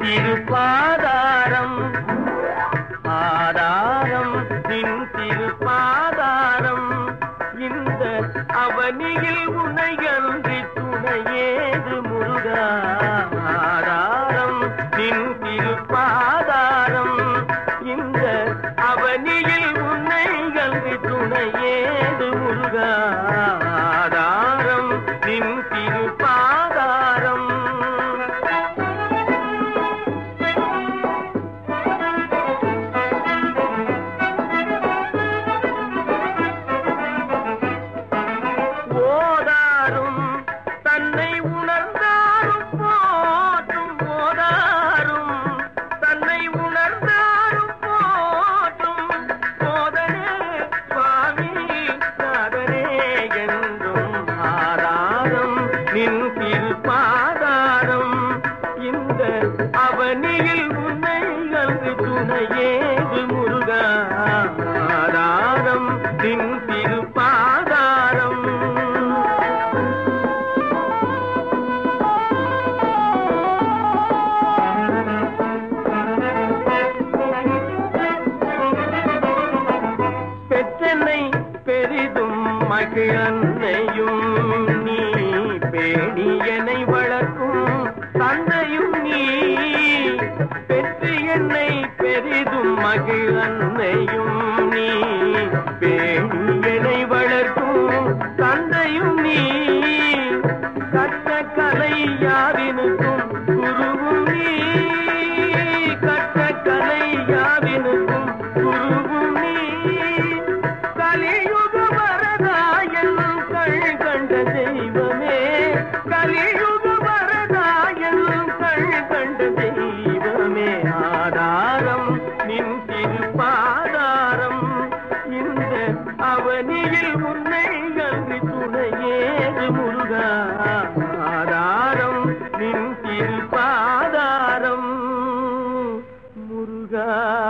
திருப்பாதாரம் ஆதாரம் நின் திருப்பாதாரம் இந்த அவனியில் உனையன்றி துணையேது முருகா. ஆதாரம் நின் திருப்பாதாரம் இந்த அவனியில் உன்னை கல்வி துணையேது முருகா. அவனியில் உன்னை அங்கு துணையேது முருகா? ஆதாரம் என்னை பெரிதும் மகிழன்னையும் நீ பேணியனை வளர்க்கும் தந்தையும் நீ. பெற்று என்னை பெரிதும் மகிழன்னையும் நீ பேணியனை வளர்க்கும் தந்தையும் நீ. கட்ட கலை யாவினுக்கும் தெய்வமே கலியுக வரதாயன் கண் கண்ட தெய்வமே. ஆதாரம் நின் திருப்பாதாரம். இந்த அவனியில் உன்னை அங்கு துணையேது முருகா. ஆதாரம் நின் திருப்பாதாரம். முருகா.